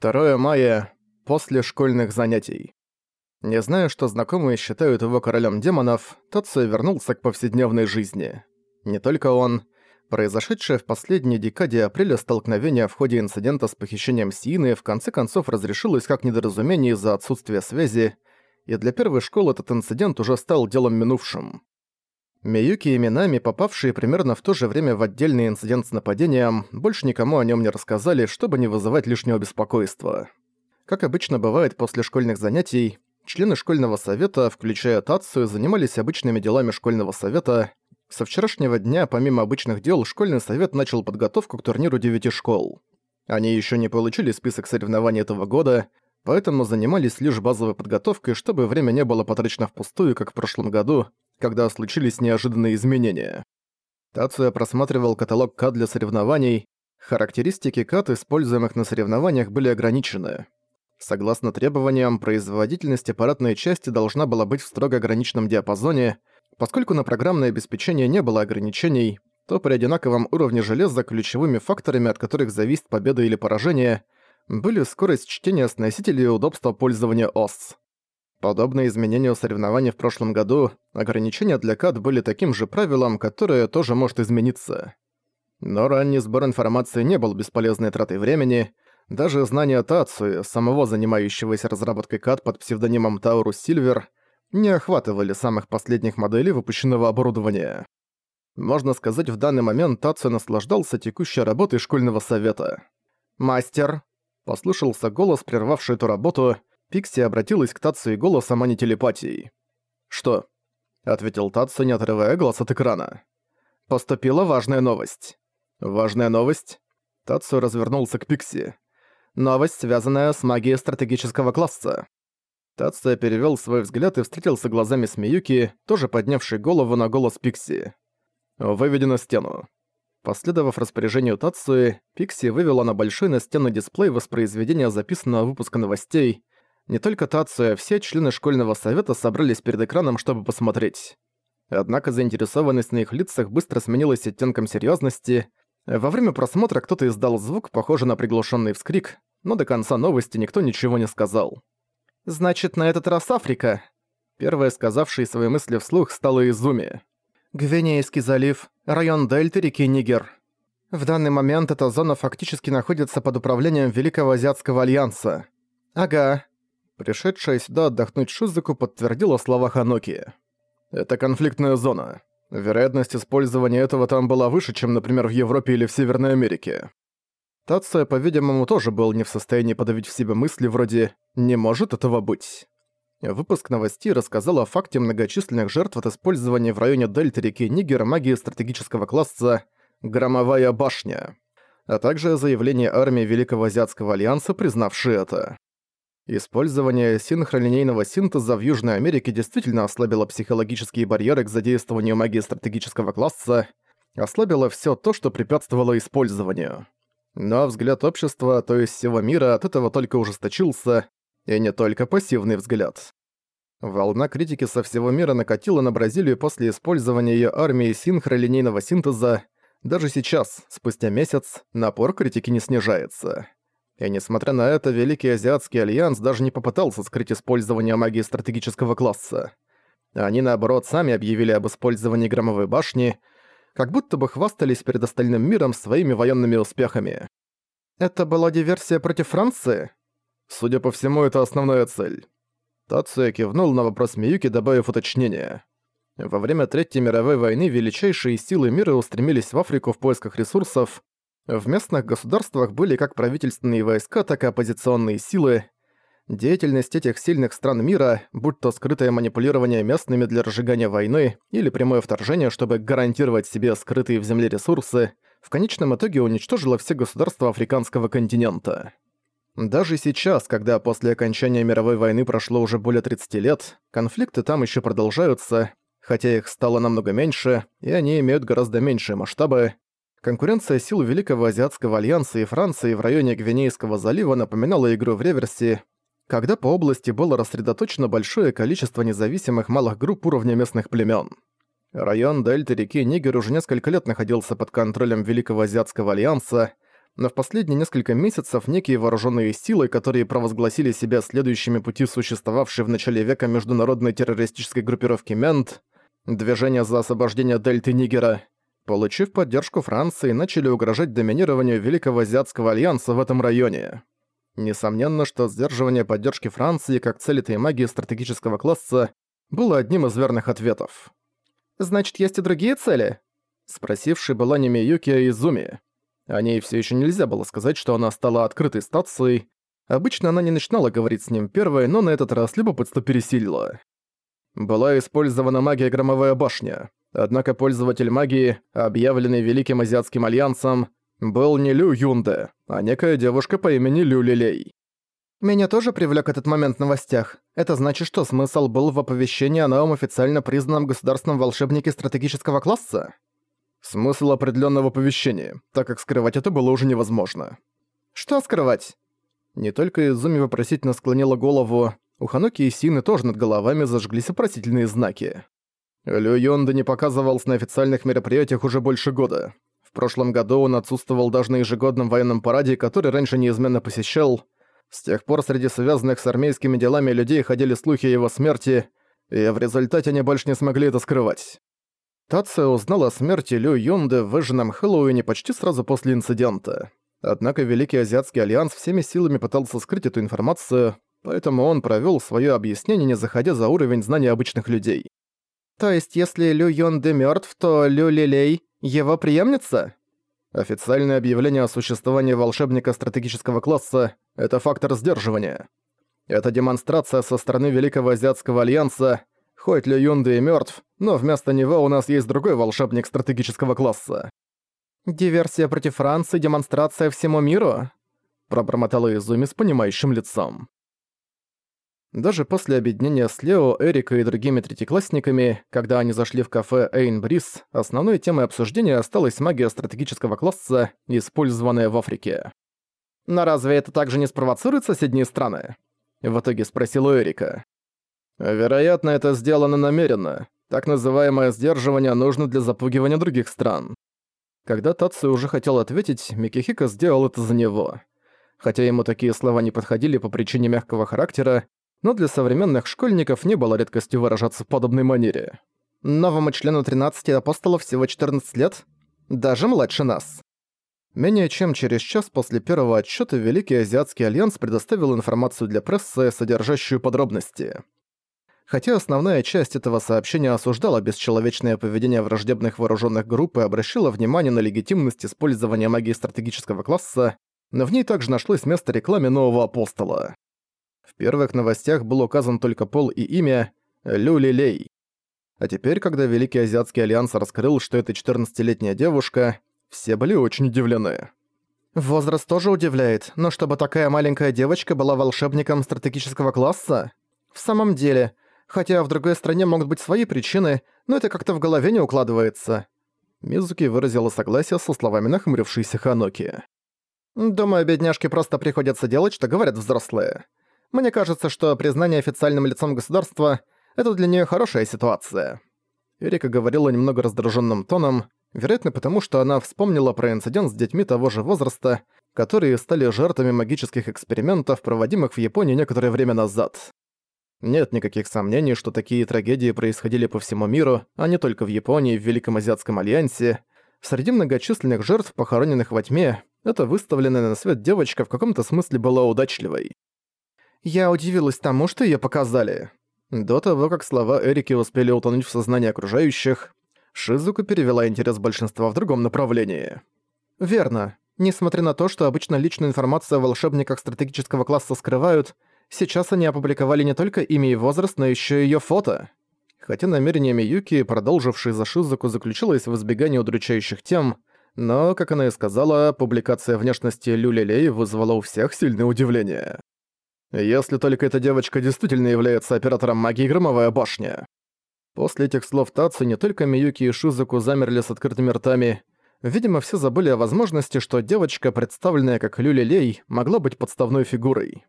2 мая. После школьных занятий. Не зная, что знакомые считают его королем демонов, Тацио вернулся к повседневной жизни. Не только он. Произошедшее в последней декаде апреля столкновение в ходе инцидента с похищением Сиины в конце концов разрешилось как недоразумение из-за отсутствия связи, и для первой школы этот инцидент уже стал делом минувшим. Миюки и Минами, попавшие примерно в то же время в отдельный инцидент с нападением, больше никому о нем не рассказали, чтобы не вызывать лишнего беспокойства. Как обычно бывает после школьных занятий, члены школьного совета, включая Тацию, занимались обычными делами школьного совета. Со вчерашнего дня, помимо обычных дел, школьный совет начал подготовку к турниру девяти школ. Они еще не получили список соревнований этого года, поэтому занимались лишь базовой подготовкой, чтобы время не было потрачено впустую, как в прошлом году, когда случились неожиданные изменения. Тация просматривал каталог КАД для соревнований. Характеристики КАД, используемых на соревнованиях, были ограничены. Согласно требованиям, производительность аппаратной части должна была быть в строго ограниченном диапазоне. Поскольку на программное обеспечение не было ограничений, то при одинаковом уровне железа ключевыми факторами, от которых зависит победа или поражение, были скорость чтения с носителей и удобство пользования ОС. Подобные изменения у соревнований в прошлом году, ограничения для КАД были таким же правилом, которое тоже может измениться. Но ранний сбор информации не был бесполезной тратой времени, даже знания Тацуи, самого занимающегося разработкой КАД под псевдонимом Таурус Сильвер, не охватывали самых последних моделей выпущенного оборудования. Можно сказать, в данный момент Тацу наслаждался текущей работой школьного совета. «Мастер!» – послышался голос, прервавший эту работу – Пикси обратилась к Татсу и голосом, а не телепатией. «Что?» — ответил Татсу, не отрывая глаз от экрана. «Поступила важная новость». «Важная новость?» Татсу развернулся к Пикси. «Новость, связанная с магией стратегического класса». Татсу перевёл свой взгляд и встретился глазами с Миюки, тоже поднявшей голову на голос Пикси. «Выведи на стену». Последовав распоряжению Тацуи, Пикси вывела на большой настенный дисплей воспроизведения записанного выпуска новостей, не только Тацуя, а все члены школьного совета собрались перед экраном, чтобы посмотреть. Однако заинтересованность на их лицах быстро сменилась оттенком серьезности. Во время просмотра кто-то издал звук, похожий на приглушенный вскрик, но до конца новости никто ничего не сказал. «Значит, на этот раз Африка?» Первая, сказавшая свои мысли вслух, стала Изуми. «Гвинейский залив, район Дельты реки Нигер. В данный момент эта зона фактически находится под управлением Великого Азиатского Альянса. Ага, Пришедшая сюда отдохнуть Шизуку подтвердила слова Ханоки. «Это конфликтная зона. Вероятность использования этого там была выше, чем, например, в Европе или в Северной Америке». Тация, по-видимому, тоже был не в состоянии подавить в себе мысли вроде «не может этого быть». Выпуск новостей рассказал о факте многочисленных жертв от использования в районе дельты реки Нигер магии стратегического класса «Громовая башня», а также заявление армии Великого Азиатского Альянса, признавшей это. Использование синхролинейного синтеза в Южной Америке действительно ослабило психологические барьеры к задействованию магии стратегического класса, ослабило все то, что препятствовало использованию. Но взгляд общества, то есть всего мира, от этого только ужесточился, и не только пассивный взгляд. Волна критики со всего мира накатила на Бразилию после использования ее армии синхролинейного синтеза. Даже сейчас, спустя месяц, напор критики не снижается. И несмотря на это, Великий Азиатский Альянс даже не попытался скрыть использование магии стратегического класса. Они, наоборот, сами объявили об использовании Громовой башни, как будто бы хвастались перед остальным миром своими военными успехами. Это была диверсия против Франции? Судя по всему, это основная цель. Тацуя кивнул на вопрос Миюки, добавив уточнение. Во время Третьей мировой войны величайшие силы мира устремились в Африку в поисках ресурсов, в местных государствах были как правительственные войска, так и оппозиционные силы. Деятельность этих сильных стран мира, будь то скрытое манипулирование местными для разжигания войны или прямое вторжение, чтобы гарантировать себе скрытые в земле ресурсы, в конечном итоге уничтожило все государства африканского континента. Даже сейчас, когда после окончания мировой войны прошло уже более 30 лет, конфликты там еще продолжаются, хотя их стало намного меньше, и они имеют гораздо меньшие масштабы, Конкуренция сил Великого Азиатского Альянса и Франции в районе Гвинейского залива напоминала игру в реверсе, когда по области было рассредоточено большое количество независимых малых групп уровня местных племен. Район дельты реки Нигер уже несколько лет находился под контролем Великого Азиатского Альянса, но в последние несколько месяцев некие вооруженные силы, которые провозгласили себя следующими пути существовавшей в начале века международной террористической группировки «Мент», Движение за освобождение Дельты Нигера, получив поддержку Франции, начали угрожать доминированию Великого Азиатского Альянса в этом районе. Несомненно, что сдерживание поддержки Франции как цели этой магии стратегического класса было одним из верных ответов. «Значит, есть и другие цели?» Спросивший была не Миюки, а Изуми. О ней все еще нельзя было сказать, что она стала открытой стацией. Обычно она не начинала говорить с ним первой, но на этот раз любопытство пересилило. Была использована магия Громовая башня. Однако пользователь магии, объявленный Великим Азиатским Альянсом, был не Лю Юнде, а некая девушка по имени Лю Лилей. Меня тоже привлек этот момент в новостях. Это значит, что смысл был в оповещении о новом официально признанном государственном волшебнике стратегического класса? Смысл определенного оповещения, так как скрывать это было уже невозможно. Что скрывать? Не только Изуми вопросительно склонила голову, у Ханоки и Сины тоже над головами зажглись вопросительные знаки. Лю Йонда не показывался на официальных мероприятиях уже больше года. В прошлом году он отсутствовал даже на ежегодном военном параде, который раньше неизменно посещал. С тех пор среди связанных с армейскими делами людей ходили слухи о его смерти, и в результате они больше не смогли это скрывать. Тация узнал о смерти Лю Йонды в выжженном Хэллоуине почти сразу после инцидента. Однако Великий Азиатский Альянс всеми силами пытался скрыть эту информацию, поэтому он провёл своё объяснение, не заходя за уровень знаний обычных людей. «То есть, если Лю Юнде мёртв, то Лю Лилей — его преемница?» Официальное объявление о существовании волшебника стратегического класса — это фактор сдерживания. Это демонстрация со стороны Великого Азиатского Альянса, хоть Лю Юнде и мёртв, но вместо него у нас есть другой волшебник стратегического класса. «Диверсия против Франции, демонстрация всему миру?» пробормотала Изуми с понимающим лицом. Даже после объединения с Лео, Эрикой и другими третьеклассниками, когда они зашли в кафе Эйн Брис, основной темой обсуждения осталась магия стратегического класса, использованная в Африке. «Но разве это также не спровоцирует соседние страны?» В итоге спросил у Эрика. Вероятно, это сделано намеренно. Так называемое сдерживание нужно для запугивания других стран. Когда Тацуя уже хотел ответить, Микихика сделал это за него. Хотя ему такие слова не подходили по причине мягкого характера, но для современных школьников не было редкостью выражаться в подобной манере. Новому члену 13 апостолов всего 14 лет, даже младше нас. Менее чем через час после первого отчета Великий Азиатский Альянс предоставил информацию для прессы, содержащую подробности. Хотя основная часть этого сообщения осуждала бесчеловечное поведение враждебных вооруженных групп и обращала внимание на легитимность использования магии стратегического класса, но в ней также нашлось место рекламе нового апостола. В первых новостях был указан только пол и имя Люли Лей. А теперь, когда Великий Азиатский Альянс раскрыл, что это 14-летняя девушка, все были очень удивлены. Возраст тоже удивляет, но чтобы такая маленькая девочка была волшебником стратегического класса? В самом деле, Хотя в другой стране могут быть свои причины, но это как-то в голове не укладывается. Мизуки выразила согласие со словами нахмурившейся Ханоки. «Думаю, бедняжке просто приходится делать, что говорят взрослые. Мне кажется, что признание официальным лицом государства — это для нее хорошая ситуация». Эрика говорила немного раздраженным тоном, вероятно потому, что она вспомнила про инцидент с детьми того же возраста, которые стали жертвами магических экспериментов, проводимых в Японии некоторое время назад. Нет никаких сомнений, что такие трагедии происходили по всему миру, а не только в Японии в Великом Азиатском Альянсе. Среди многочисленных жертв, похороненных во тьме, эта выставленная на свет девочка в каком-то смысле была удачливой. Я удивилась тому, что её показали. До того, как слова Эрики успели утонуть в сознании окружающих, Шизука перевела интерес большинства в другом направлении. Верно. Несмотря на то, что обычно личную информацию о волшебниках стратегического класса скрывают, Сейчас они опубликовали не только имя и возраст, но еще и её фото. Хотя намерение Миюки, продолжившей за Шизуку, заключилось в избегании удручающих тем, но, как она и сказала, публикация внешности Люлелей вызвала у всех сильное удивление. Если только эта девочка действительно является оператором магии Громовая башня. После этих слов Тацу не только Миюки и Шизуку замерли с открытыми ртами, видимо, все забыли о возможности, что девочка, представленная как Люлелей, могла быть подставной фигурой.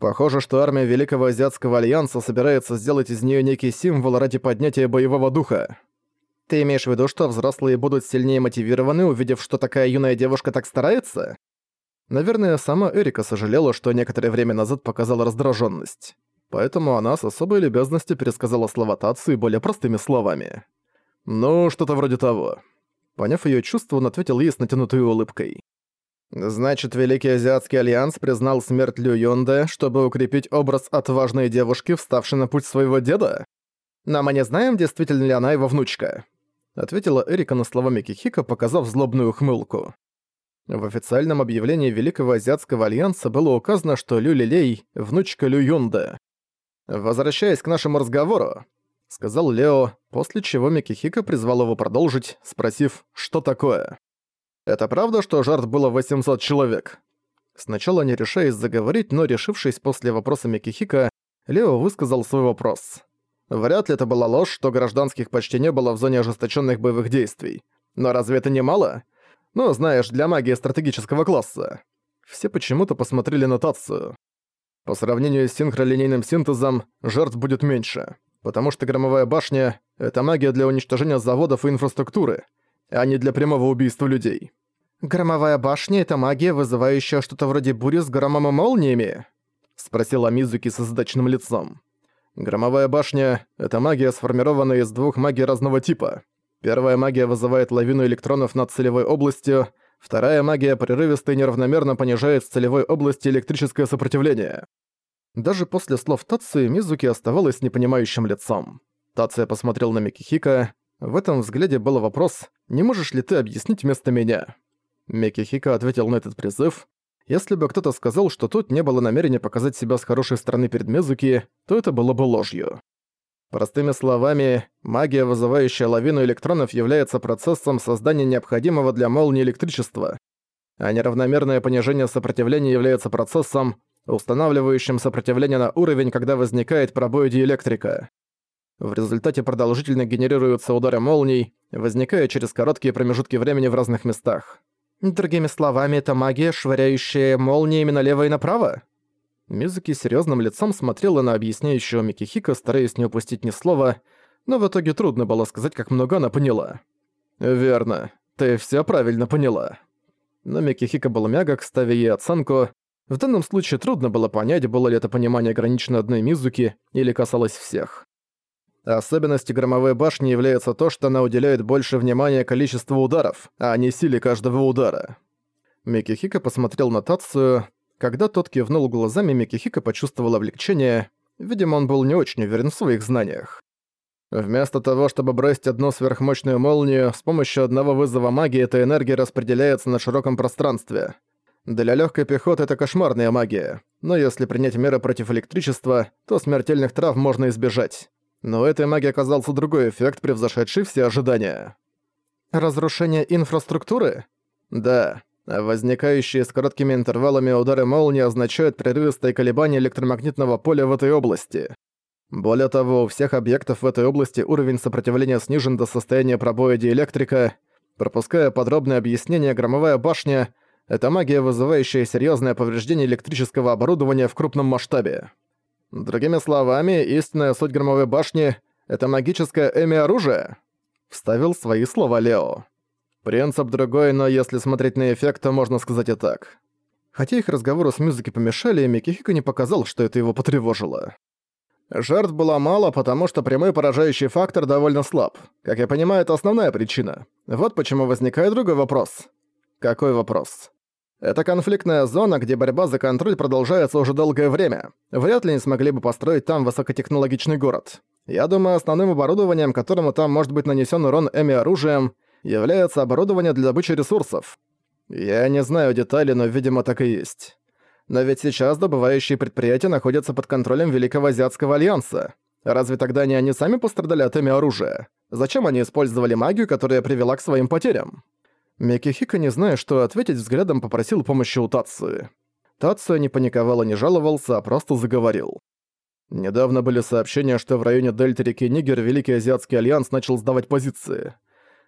Похоже, что армия Великого Азиатского Альянса собирается сделать из нее некий символ ради поднятия боевого духа. Ты имеешь в виду, что взрослые будут сильнее мотивированы, увидев, что такая юная девушка так старается? Наверное, сама Эрика сожалела, что некоторое время назад показала раздраженность. Поэтому она с особой любезностью пересказала слова Тацию более простыми словами. «Ну, что-то вроде того». Поняв ее чувство, он ответил ей с натянутой улыбкой. «Значит, Великий Азиатский Альянс признал смерть Лю Юнде, чтобы укрепить образ отважной девушки, вставшей на путь своего деда? Но мы не знаем, действительно ли она его внучка», — ответила Эрика на слова Микихика, показав злобную ухмылку. В официальном объявлении Великого Азиатского Альянса было указано, что Лю Лилей — внучка Лю Юнде. «Возвращаясь к нашему разговору», — сказал Лео, после чего Микихика призвал его продолжить, спросив, что такое. «Это правда, что жертв было 800 человек?» Сначала не решаясь заговорить, но решившись после вопроса Микихика, Лео высказал свой вопрос. Вряд ли это была ложь, что гражданских почти не было в зоне ожесточенных боевых действий. Но разве это не мало? Ну, знаешь, для магии стратегического класса. Все почему-то посмотрели нотацию. По сравнению с синхролинейным синтезом, жертв будет меньше, потому что громовая башня — это магия для уничтожения заводов и инфраструктуры, а не для прямого убийства людей. «Громовая башня — это магия, вызывающая что-то вроде бури с громом и молниями?» — спросила Мизуки с задачным лицом. Громовая башня — это магия, сформированная из двух магий разного типа. Первая магия вызывает лавину электронов над целевой областью, вторая магия прерывисто и неравномерно понижает в целевой области электрическое сопротивление. Даже после слов Тацию Мизуки оставалась непонимающим лицом. Тация посмотрел на Микихика. В этом взгляде был вопрос «Не можешь ли ты объяснить вместо меня?» Микихика ответил на этот призыв, если бы кто-то сказал, что тут не было намерения показать себя с хорошей стороны перед Мезуки, то это было бы ложью. Простыми словами, магия, вызывающая лавину электронов, является процессом создания необходимого для молнии электричества, а неравномерное понижение сопротивления является процессом, устанавливающим сопротивление на уровень, когда возникает пробой диэлектрика. В результате продолжительно генерируются удары молний, возникая через короткие промежутки времени в разных местах. Другими словами, это магия, швыряющая молниями налево и направо? Мизуки серьезным лицом смотрела на объясняющего Микихика, стараясь не упустить ни слова, но в итоге трудно было сказать, как много она поняла. «Верно. Ты все правильно поняла». Но Микихика был мягок, ставя ей оценку. В данном случае трудно было понять, было ли это понимание ограничено одной Мизуки или касалось всех. Особенностью громовой башни является то, что она уделяет больше внимания количеству ударов, а не силе каждого удара. Микихика посмотрел на Тацию. Когда тот кивнул глазами, Микихика почувствовал облегчение. Видимо, он был не очень уверен в своих знаниях. Вместо того, чтобы бросить одну сверхмощную молнию, с помощью одного вызова магии эта энергия распределяется на широком пространстве. Для легкой пехоты это кошмарная магия, но если принять меры против электричества, то смертельных травм можно избежать. Но у этой магии оказался другой эффект, превзошедший все ожидания. Разрушение инфраструктуры? Да. Возникающие с короткими интервалами удары молнии означают прерывистое колебание электромагнитного поля в этой области. Более того, у всех объектов в этой области уровень сопротивления снижен до состояния пробоя диэлектрика. Пропуская подробное объяснение, громовая башня — это магия, вызывающая серьезное повреждение электрического оборудования в крупном масштабе. Другими словами, истинная суть громовой башни — это магическое эми-оружие?» Вставил свои слова Лео. Принцип другой, но если смотреть на эффект, то можно сказать и так. Хотя их разговору с музыки помешали, Микихико не показал, что это его потревожило. Жертв было мало, потому что прямой поражающий фактор довольно слаб. Как я понимаю, это основная причина. Вот почему возникает другой вопрос. Какой вопрос? Это конфликтная зона, где борьба за контроль продолжается уже долгое время. Вряд ли не смогли бы построить там высокотехнологичный город. Я думаю, основным оборудованием, которому там может быть нанесен урон эми-оружием, является оборудование для добычи ресурсов. Я не знаю деталей, но, видимо, так и есть. Но ведь сейчас добывающие предприятия находятся под контролем Великого Азиатского Альянса. Разве тогда не они сами пострадали от эми-оружия? Зачем они использовали магию, которая привела к своим потерям? Микихика, не зная, что ответить, взглядом попросил помощи у Тацуи. Тацуя не паниковал и не жаловался, а просто заговорил. Недавно были сообщения, что в районе дельты реки Нигер Великий Азиатский Альянс начал сдавать позиции.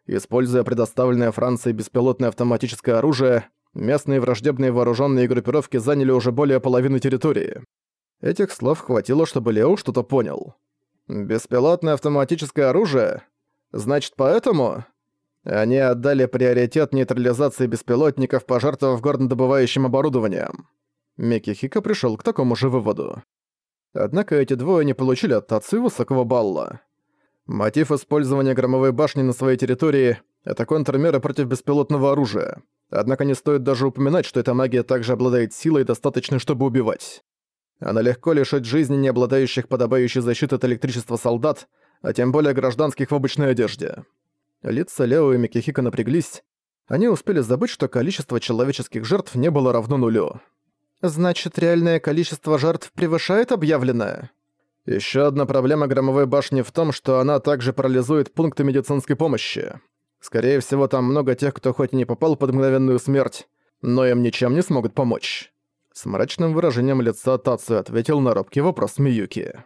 Используя предоставленное Францией беспилотное автоматическое оружие, местные враждебные вооруженные группировки заняли уже более половины территории. Этих слов хватило, чтобы Лео что-то понял. «Беспилотное автоматическое оружие? Значит, поэтому... Они отдали приоритет нейтрализации беспилотников, пожертвовав горнодобывающим оборудованием. Микихика пришел к такому же выводу. Однако эти двое не получили от Тацу высокого балла. Мотив использования громовой башни на своей территории — это контрмеры против беспилотного оружия. Однако не стоит даже упоминать, что эта магия также обладает силой, достаточной, чтобы убивать. Она легко лишит жизни не обладающих подобающей защитой от электричества солдат, а тем более гражданских в обычной одежде. Лица Лео и Микихика напряглись. Они успели забыть, что количество человеческих жертв не было равно нулю. «Значит, реальное количество жертв превышает объявленное?» Еще одна проблема громовой башни в том, что она также парализует пункты медицинской помощи. Скорее всего, там много тех, кто хоть и не попал под мгновенную смерть, но им ничем не смогут помочь. С мрачным выражением лица Тацу ответил на робкий вопрос Миюки.